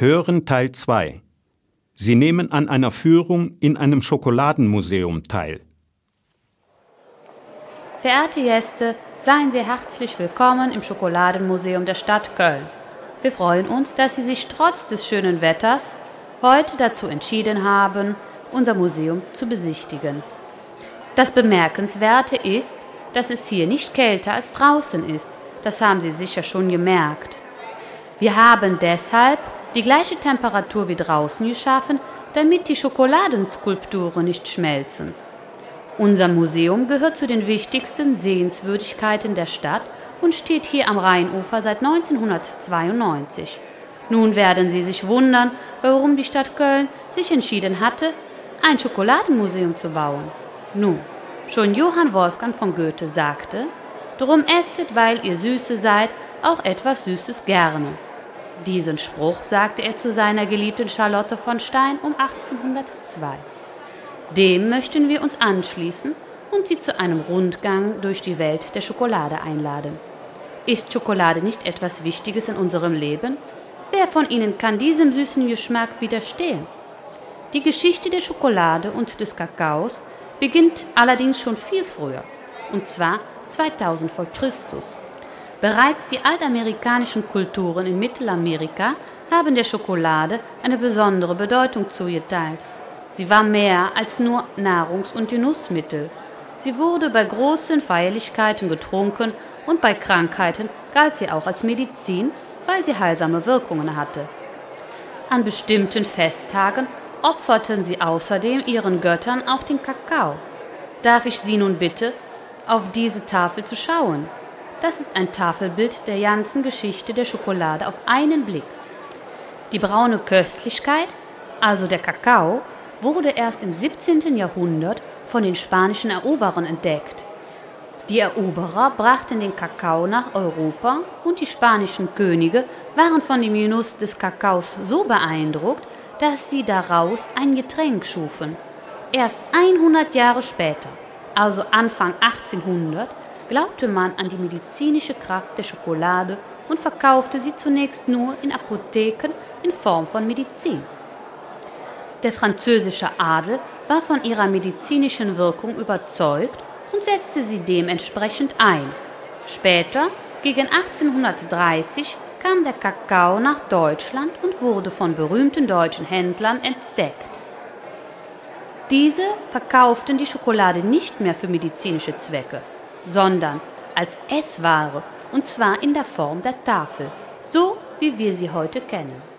Hören Teil 2. Sie nehmen an einer Führung in einem Schokoladenmuseum teil. Verehrte Gäste, seien Sie herzlich willkommen im Schokoladenmuseum der Stadt Köln. Wir freuen uns, dass Sie sich trotz des schönen Wetters heute dazu entschieden haben, unser Museum zu besichtigen. Das Bemerkenswerte ist, dass es hier nicht kälter als draußen ist. Das haben Sie sicher schon gemerkt. Wir haben deshalb die gleiche Temperatur wie draußen geschaffen, damit die Schokoladenskulpturen nicht schmelzen. Unser Museum gehört zu den wichtigsten Sehenswürdigkeiten der Stadt und steht hier am Rheinufer seit 1992. Nun werden Sie sich wundern, warum die Stadt Köln sich entschieden hatte, ein Schokoladenmuseum zu bauen. Nun, schon Johann Wolfgang von Goethe sagte, Drum esset, weil ihr Süße seid, auch etwas Süßes gerne. Diesen Spruch sagte er zu seiner geliebten Charlotte von Stein um 1802. Dem möchten wir uns anschließen und Sie zu einem Rundgang durch die Welt der Schokolade einladen. Ist Schokolade nicht etwas Wichtiges in unserem Leben? Wer von Ihnen kann diesem süßen Geschmack widerstehen? Die Geschichte der Schokolade und des Kakaos beginnt allerdings schon viel früher, und zwar 2000 vor Christus. Bereits die altamerikanischen Kulturen in Mittelamerika haben der Schokolade eine besondere Bedeutung zugeteilt. Sie war mehr als nur Nahrungs- und Genussmittel. Sie wurde bei großen Feierlichkeiten getrunken und bei Krankheiten galt sie auch als Medizin, weil sie heilsame Wirkungen hatte. An bestimmten Festtagen opferten sie außerdem ihren Göttern auch den Kakao. Darf ich Sie nun bitte, auf diese Tafel zu schauen? Das ist ein Tafelbild der ganzen Geschichte der Schokolade auf einen Blick. Die braune Köstlichkeit, also der Kakao, wurde erst im 17. Jahrhundert von den spanischen Eroberern entdeckt. Die Eroberer brachten den Kakao nach Europa und die spanischen Könige waren von dem Genuss des Kakaos so beeindruckt, dass sie daraus ein Getränk schufen. Erst 100 Jahre später, also Anfang 1800, glaubte man an die medizinische Kraft der Schokolade und verkaufte sie zunächst nur in Apotheken in Form von Medizin. Der französische Adel war von ihrer medizinischen Wirkung überzeugt und setzte sie dementsprechend ein. Später, gegen 1830, kam der Kakao nach Deutschland und wurde von berühmten deutschen Händlern entdeckt. Diese verkauften die Schokolade nicht mehr für medizinische Zwecke, sondern als Essware und zwar in der Form der Tafel, so wie wir sie heute kennen.